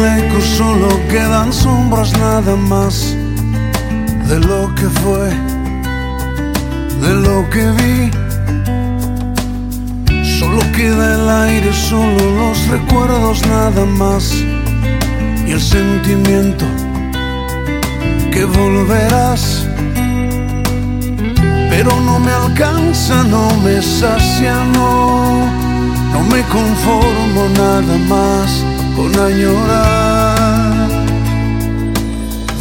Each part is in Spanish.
lejos solo quedan sombras nada más de lo que fue, de lo que vi. Solo queda el aire, solo los recuerdos nada más y el sentimiento que volverás. Pero no me alcanza, no me sacia, no, no me conformo nada más con añorar.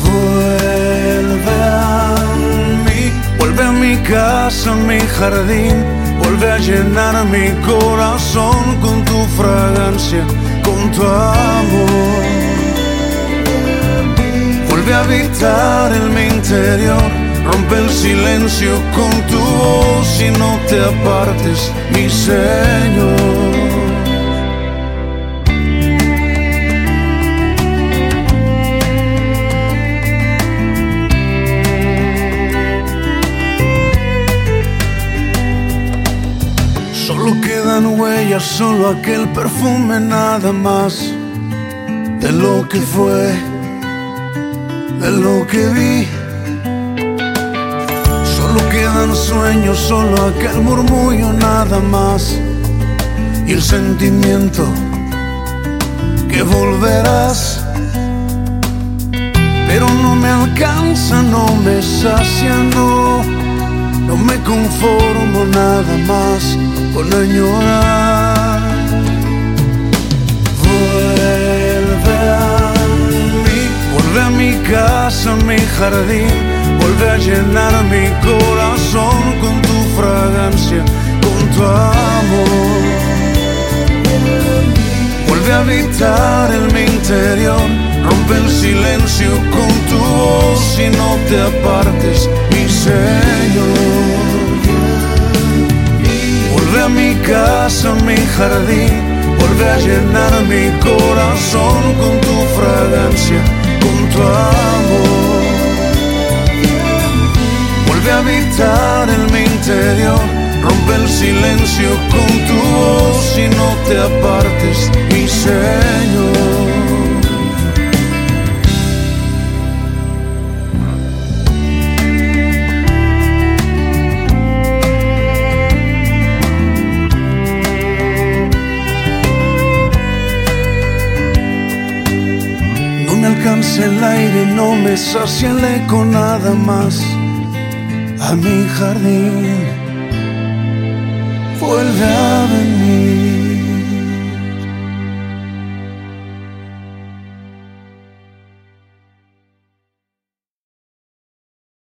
Vuelve a mí, vuelve a mi casa, a mi jardín, vuelve a llenar mi corazón con tu fragancia, con tu amor. Vuelve a habitar en mi interior, rompe el silencio con tu voz y no te apartes, mi Señor. Solo quedan huellas, solo aquel perfume nada más de lo que fue, de lo que vi. Solo quedan sueños, solo aquel murmullo nada más y el sentimiento que volverás. Pero no me alcanza, no me sacia, no, no me conformo nada más con añorar. Vuelve a mí, vuelve a mi casa, mi jardín, vuelve a llenar mi corazón con tu fragancia, con tu amor. Vuelve a habitar en mi interior, rompe el silencio con tu voz y no te apartes, mi Señor. Jardín, vuelve a llenar mi corazón con tu fragancia, con tu amor. Vuelve a habitar en mi interior, rompe el silencio con tu voz y no te apartes, me el aire, no me sacia el eco nada más a mi jardín. Vuelve a venir.